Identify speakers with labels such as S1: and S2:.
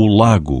S1: o lago.